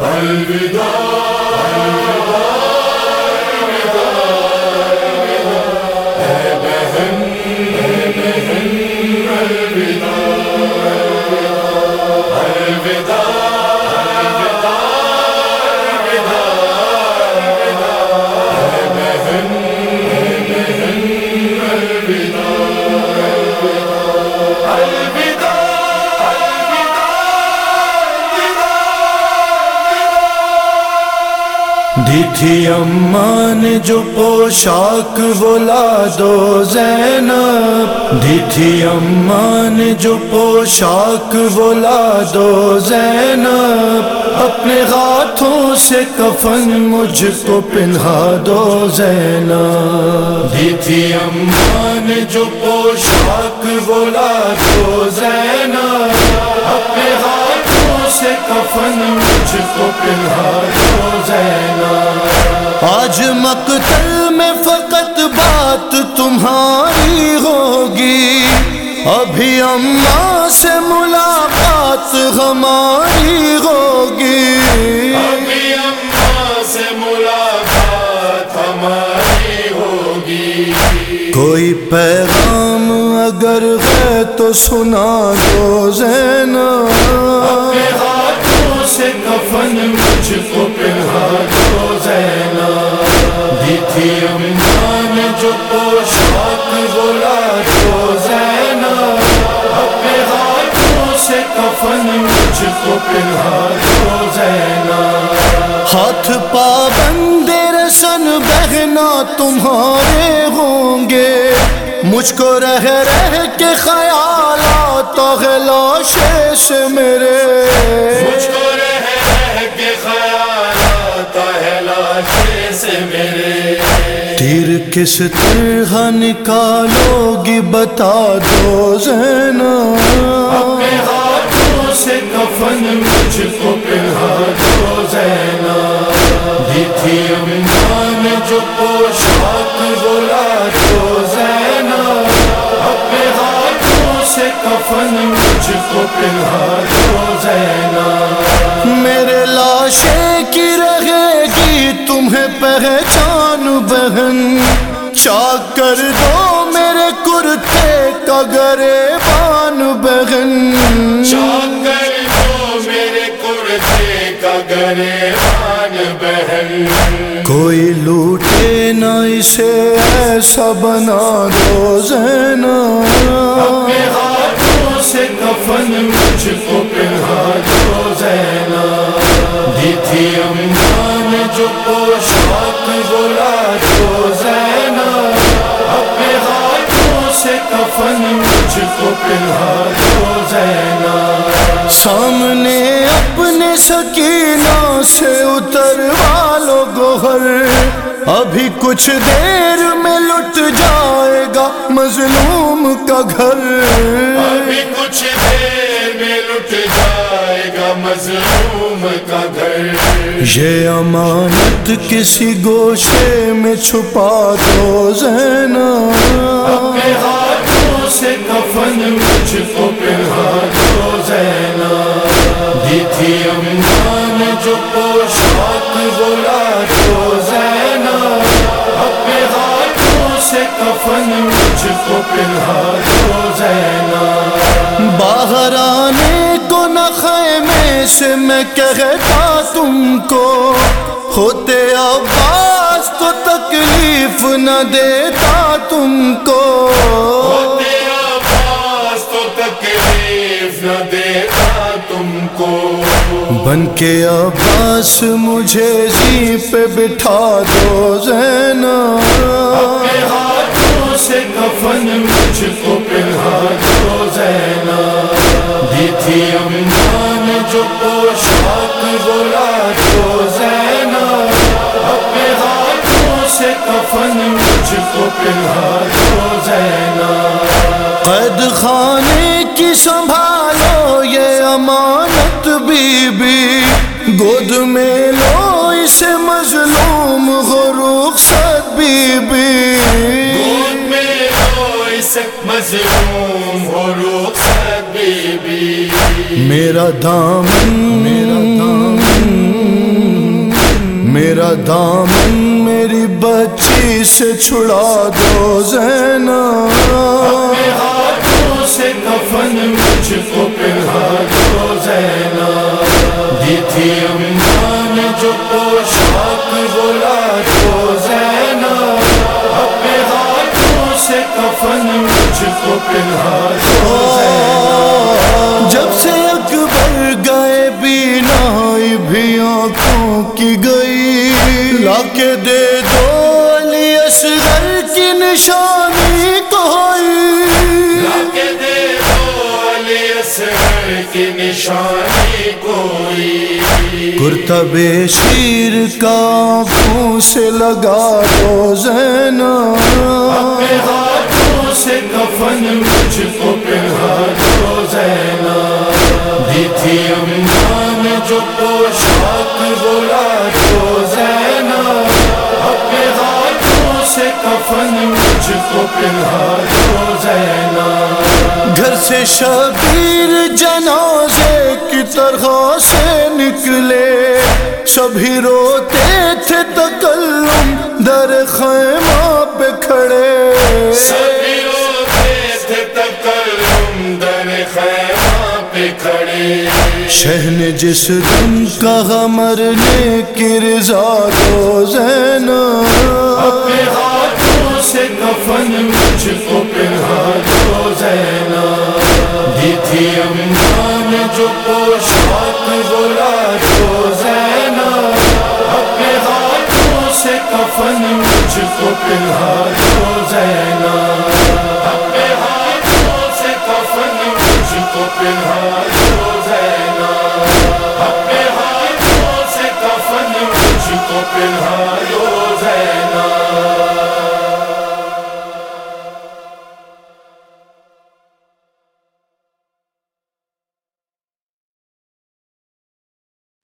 الوداع الوداع الوداع الوداع دی تھی امان جو پوشاک بولا دو زینب۔ دی تھی امان جو پوشاک بولا دو زینب۔ اپنے ہاتھوں سے کفن مجھ کو پنہا دو زینب۔ دی تھی امان جو پوشاک بولا دو زینب۔ اپنے ہاتھوں سے کفن مجھ کو پنہا دو آج مقتل میں فقط بات تمہاری ہوگی۔ ابھی اماں سے ملاقات ہماری ہوگی۔ ابھی اماں سے ملاقات ہماری ہوگی۔ کوئی پیغام اگر ہے تو سنا دو زینا ہاتھوں سے کفن مجھ کو پنہا دو زینا دی تھی امان جو پوشاک بولا دو زینا اپنے ہاتھوں سے کفن مجھ کو پنہا دو زینا ہاتھ پابند رسن بہنا تمہارے ہوں گے۔ مجھ کو رہ رہ کے خیالات لاشے سے میرے۔ مجھ کو رہ رہ کے خیالات لاشے سے میرے۔ تیر کس طرح نکالو گی بتا دو زینا۔ اپنے ہاتھوں سے کفن مجھ کو دو زینا۔ دی تھی جو پوشاک بولا دو زینا۔ کفن مجھ کو پنہا دو زینا میرے لاشے کی رہے گی تمہیں پہچان بہن۔ چاک کر دو میرے کرتے کا گرے بان بہن۔ چاک کر دو میرے کرتے کا گرے بان بہن۔ کوئی لوٹے نہ اسے ایسا بنا دو زینا۔ کفن مجھ کو پنہا دو زینا۔ دی تھی امان جو پوشاک بولا دو زینا۔ اپنے ہاتھوں سے کفن مجھ کو پنہا دو زینا۔ سامنے سکینہ سے اتر والو گوہر۔ ابھی کچھ دیر میں لٹ جائے گا مظلوم کا گھر۔ ابھی کچھ دیر میں لٹ جائے گا مظلوم کا گھر۔ یہ امانت کسی گوشے میں چھپا دو زینا اپنے ہاتھوں سے کفن مجھ کو کفن مجھ کو پنہا دو زینا۔ باہر آنے کو نہ خیمے سے میں کہتا تم کو۔ ہوتے عباس تو تکلیف نہ دیتا تم کو۔ ہوتے عباس تو تکلیف نہ دیتا تم کو۔ بن کے عباس مجھے زی پہ بٹھا دو زینا۔ کفن مجھ کو پنہا دو زینا۔ دی تھی امان جو پوشاک بولا دو زینا۔ اپنے ہاتھوں سے کفن مجھ کو پنہا دو زینا۔ قید خانے کی سنبھالو یہ امانت بی بی۔ گود میں میرا دامن میرا دامن میرا دامن میری بچی سے چھڑا دو زینا۔ ہاتھوں سے کفن کو جب سے اکبر گئے بینائی بھی آنکھوں کی گئی۔ لا کے دے دو علی اصغر کی نشانی کوئی کے دے دو علی اصغر کی نشانی کوئی کرتب شیر کا آنکھوں سے لگا دو زینا۔ سے کفن مجھ کو پہنا دو زینا۔ دی تھی اماں نے جو پوشاک بولا دو زینا۔ اپنے ہاتھوں سے کفن مجھ کو پہنا دو زینا۔ گھر سے شبیر جنازے کی طرح سے نکلے۔ سبھی روتے تھے تکلم در خیمہ پہ کھڑے۔ شہن جس دن کا غمر نے کی رضا کو زینا۔ اپنے ہاتھوں سے کفن مجھ کو پہنا دو زینا۔ دی تھی امنا جو پوشاک بولا دو زینا۔ اپنے ہاتھوں سے کفن مجھ کو زینا۔ اپنے ہاتھوں سے کفن مجھ کو تو پھر